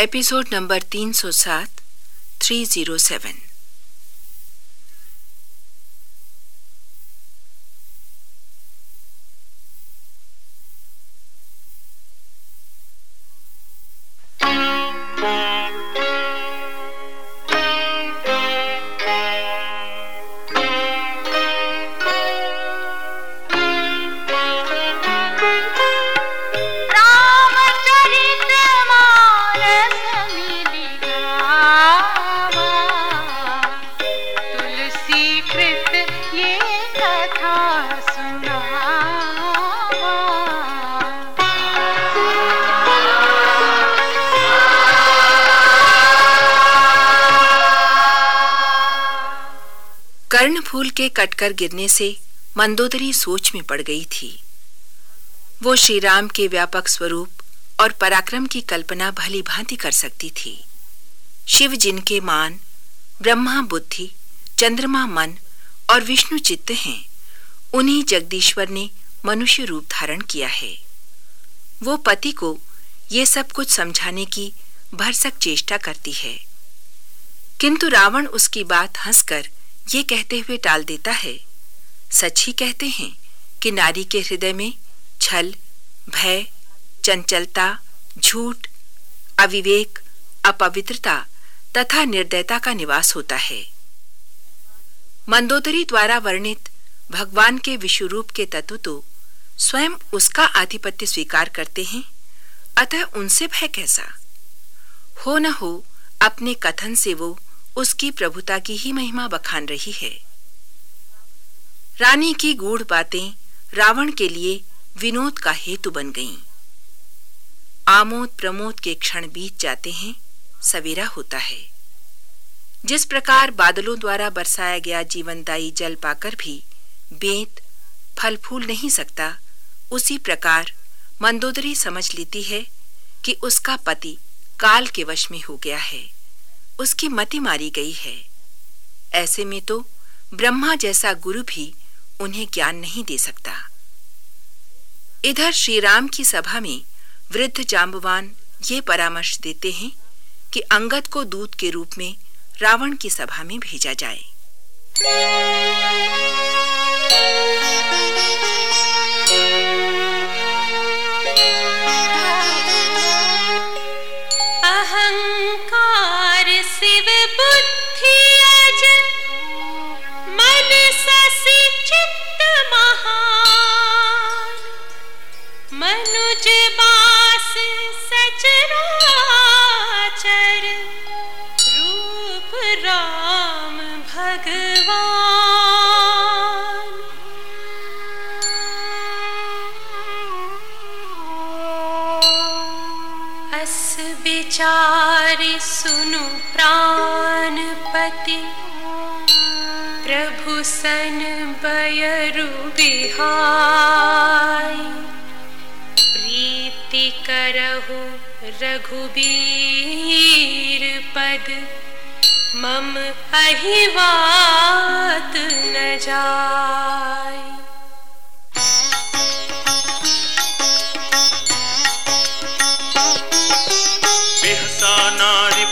Episode number 307 307 के कटकर गिरने से मंदोदरी सोच में पड़ गई थी। वो श्री राम के व्यापक स्वरूप और पराक्रम की कल्पना भली भांति कर सकती थी। शिव जिनके मान, ब्रह्मा बुद्धि, चंद्रमा मन और विष्णु चित्त हैं, उन्हीं जगदीश्वर ने मनुष्य रूप धारण किया है। वो पति को ये सब कुछ समझाने की भरसक चेष्टा करती है। किंतु रावण उसकी बात हंसकर ये कहते हुए टाल देता है। सच ही कहते हैं कि नारी के हृदय में छल, भय, चंचलता, झूठ, अविवेक, अपवित्रता तथा निर्दयता का निवास होता है। मंदोदरी द्वारा वर्णित भगवान के विश्वरूप के तत्व तो स्वयं उसका आधिपत्य स्वीकार करते हैं, अतः उनसे भय कैसा? हो न हो, अपने कथन से वो उसकी प्रभुता की ही महिमा बखान रही है। रानी की गूढ़ बातें रावण के लिए विनोद का हेतु बन गईं। आमोद प्रमोद के क्षण बीत जाते हैं, सवेरा होता है। जिस प्रकार बादलों द्वारा बरसाया गया जीवनदायी जल पाकर भी बेत फल फूल नहीं सकता, उसी प्रकार मंदोदरी समझ लेती है कि उसका पति काल के वश में हो गया है। उसकी मति मारी गई है। ऐसे में तो ब्रह्मा जैसा गुरु भी उन्हें ज्ञान नहीं दे सकता। इधर श्री राम की सभा में वृद्ध जाम्बवान ये परामर्श देते हैं कि अंगद को दूत के रूप में रावण की सभा में भेजा जाए। विचारि सुनु प्राणपति। प्रभु सन बयरु बिहाय। प्रीति करहु रघुबीर पद। मम अहिवात न जाय।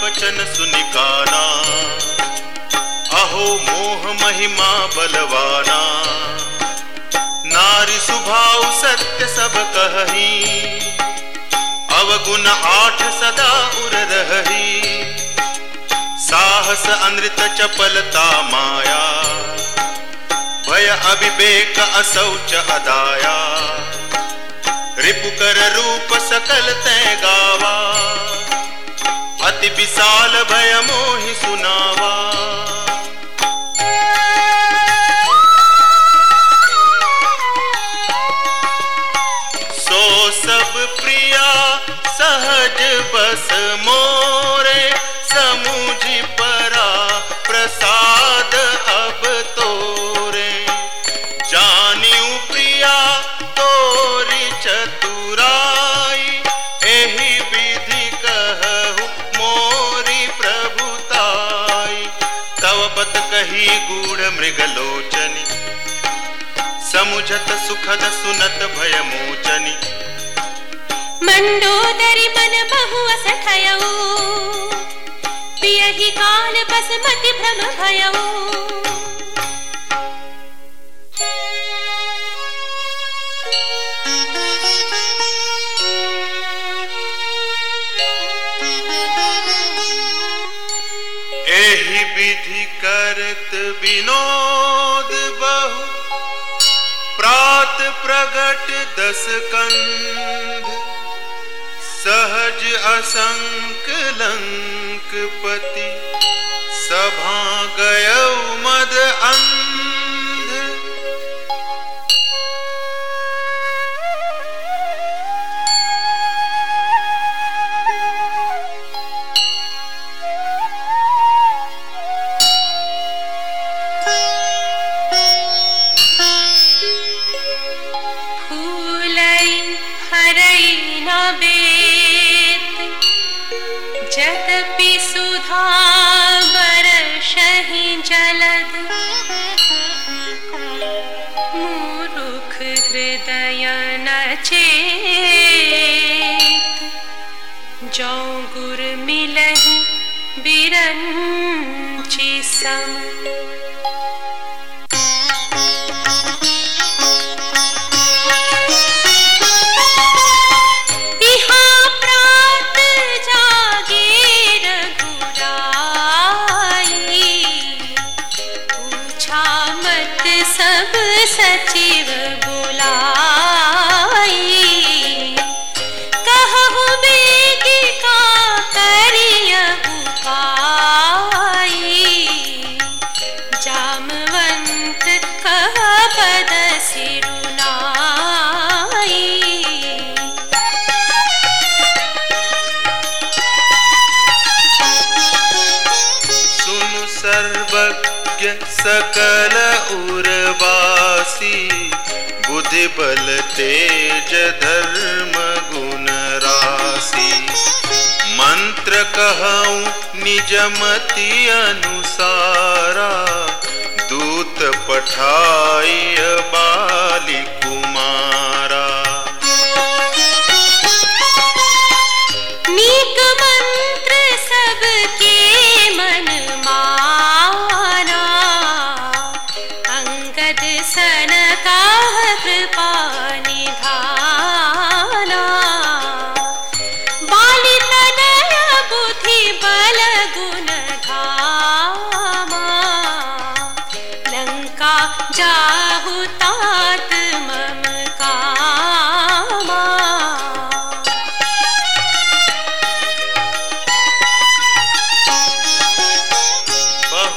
वचन सुनिकाना। अहो मोह महिमा बलवाना। नारी सुभाव सत्य सब कही। अवगुण आठ सदा उर रही। साहस अनृत चपलता माया। भय अभिवेक असौच अदाया। रिपुकर रूप सकल तय गावा। अति विशाल भय मोहि सुनावा। गूढ़ मृगलोचनी समुझत सुखद सुनत भय मोचनी। मंडोदरी मन बहु असठयऊ बस मति भ्रम भयऊ। विधि करत विनोद बहु। प्रात प्रगट दस कंध। सहज असंक लंकपति सभा गय जौ गुर बिरंचि सम बुद्धि बल तेज धर्म गुण राशि। मंत्र कहूँ निजमति अनुसारा। दूत पठाई बाली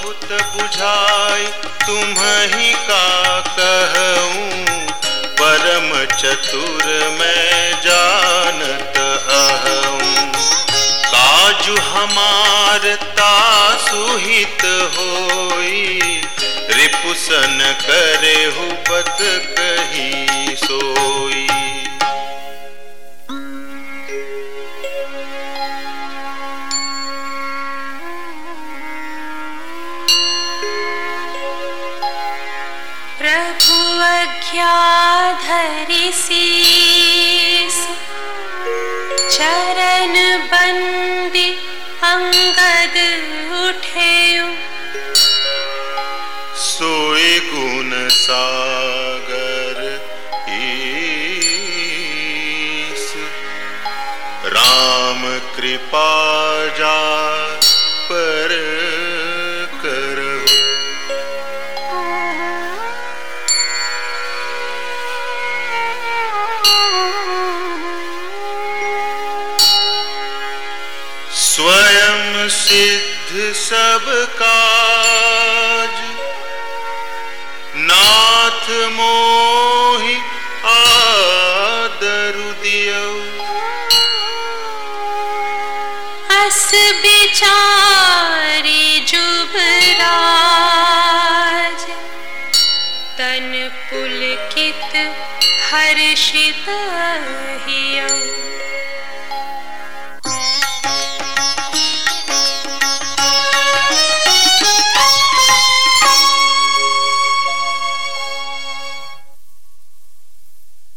बहुत बुझाई, तुम्ही का कहूँ? परम चतुर मैं जानत अहूँ। काजु हमार तासुहित होई, रिपुसन करे हुपत बंदी अंगद उठे सोए गुण सागर ईस। राम कृपा जा पर सब काज। नाथ मोहि आदरु ना अस बिचारे जुबराज तन पुलकित हर्षित दरु अस् विचारिबराज